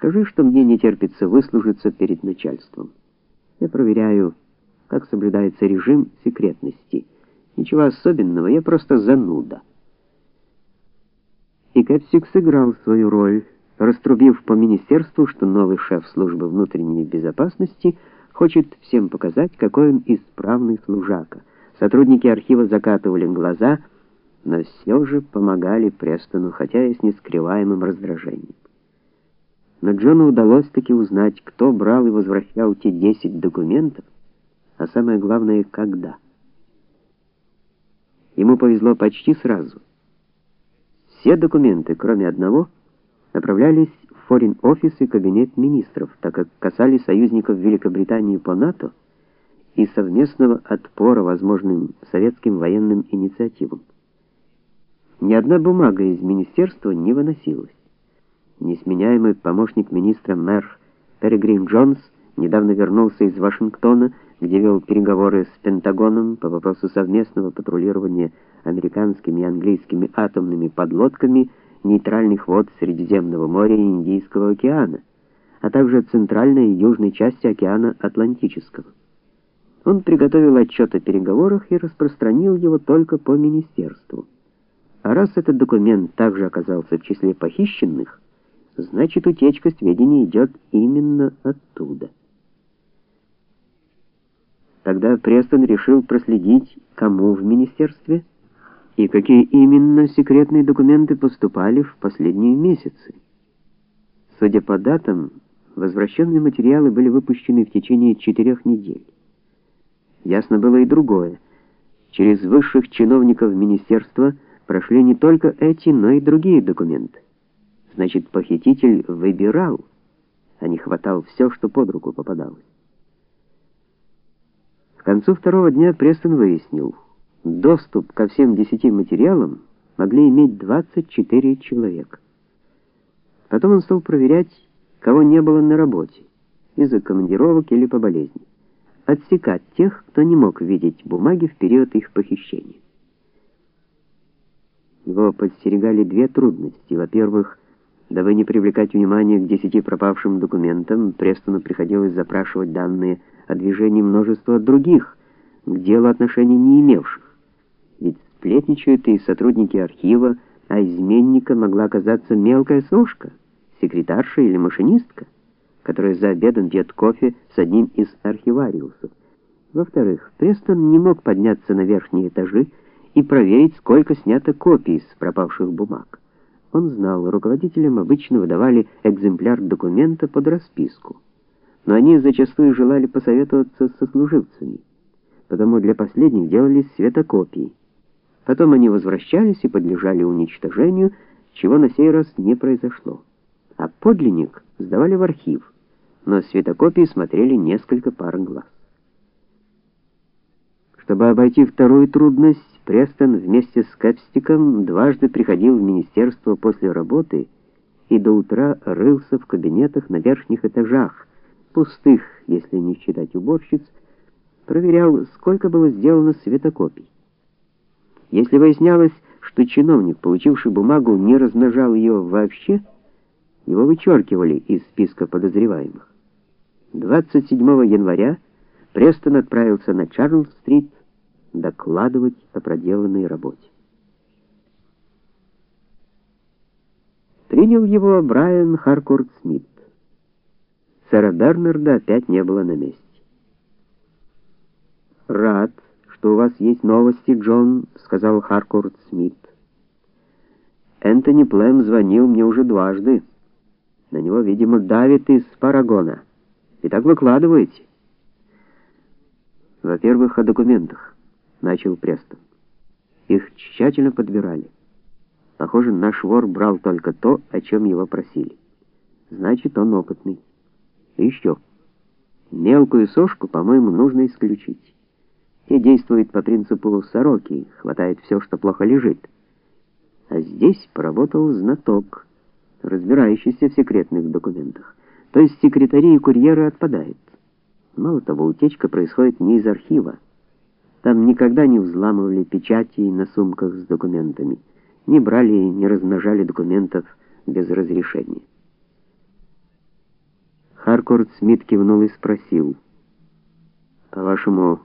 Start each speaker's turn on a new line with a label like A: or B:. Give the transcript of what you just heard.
A: Скажи, что мне не терпится выслужиться перед начальством. Я проверяю, как соблюдается режим секретности. Ничего особенного, я просто зануда. И Кэпсик сыграл свою роль, раструбив по министерству, что новый шеф службы внутренней безопасности хочет всем показать, какой он исправный служака. Сотрудники архива закатывали глаза, но все же помогали Престону, хотя и с нескрываемым раздражением но Джону удалось таки узнать, кто брал и возвращал те 10 документов, а самое главное, когда. Ему повезло почти сразу. Все документы, кроме одного, направлялись в Foreign Office и кабинет министров, так как касались союзников Великобритании по НАТО и совместного отпора возможным советским военным инициативам. Ни одна бумага из министерства не выносилась. Несменяемый помощник министра мэр Перегрин Джонс недавно вернулся из Вашингтона, где вел переговоры с Пентагоном по вопросу совместного патрулирования американскими и английскими атомными подлодками нейтральных вод Средиземного моря и Индийского океана, а также центральной и южной части океана Атлантического. Он приготовил отчет о переговорах и распространил его только по министерству. А раз этот документ также оказался в числе похищенных, Значит, утечка сведений идет именно оттуда. Тогда Престон решил проследить, кому в министерстве и какие именно секретные документы поступали в последние месяцы. Судя по датам, возвращенные материалы были выпущены в течение четырех недель. Ясно было и другое. Через высших чиновников министерства прошли не только эти, но и другие документы. Значит, похититель выбирал, а не хватал все, что под руку попадалось. К концу второго дня Престон выяснил, доступ ко всем десяти материалам могли иметь 24 человека. Потом он стал проверять, кого не было на работе, из-за командировок или по болезни. Отсекать тех, кто не мог видеть бумаги в период их похищения. Его подстерегали две трудности. Во-первых, Дабы не привлекать внимание к десяти пропавшим документам, Престону приходилось запрашивать данные о движении множества других, к делу отношений не имевших. Ведь сплетничают и сотрудники архива, а изменника могла оказаться мелкая сошка, секретарша или машинистка, которая за обедом пьет кофе с одним из архивариусов. Во-вторых, Престон не мог подняться на верхние этажи и проверить, сколько снято копий с пропавших бумаг. Он знал, руководителям обычно выдавали экземпляр документа под расписку, но они зачастую желали посоветоваться со служивцами, потому для последних делались светокопии. Потом они возвращались и подлежали уничтожению, чего на сей раз не произошло. А подлинник сдавали в архив, но светокопии смотрели несколько пар глаз. Чтобы обойти вторую трудность, Престон вместе с Кэпстиком дважды приходил в министерство после работы и до утра рылся в кабинетах на верхних этажах, пустых, если не считать уборщиц, проверял, сколько было сделано светокопий. Если выяснялось, что чиновник, получивший бумагу, не размножал ее вообще, его вычеркивали из списка подозреваемых. 27 января Престон отправился на Чарльз-стрит докладывать о проделанной работе. Принял его Брайан Харкорт Смит. Сэра Бернарда опять не было на месте. «Рад, что у вас есть новости, Джон», — сказал Харкорт Смит. «Энтони Плэм звонил мне уже дважды. На него, видимо, давит из Парагона. Итак, выкладывайте». Во-первых, о документах начал Престон. Их тщательно подбирали. Похоже, наш вор брал только то, о чем его просили. Значит, он опытный. И еще. Мелкую сошку, по-моему, нужно исключить. Те действуют по принципу сороки, хватает все, что плохо лежит. А здесь поработал знаток, разбирающийся в секретных документах. То есть секретари и курьеры отпадают. Мало того, утечка происходит не из архива, там никогда не взламывали печати на сумках с документами, не брали и не размножали документов без разрешения. Харкорд Смит кивнул и спросил: "По-вашему,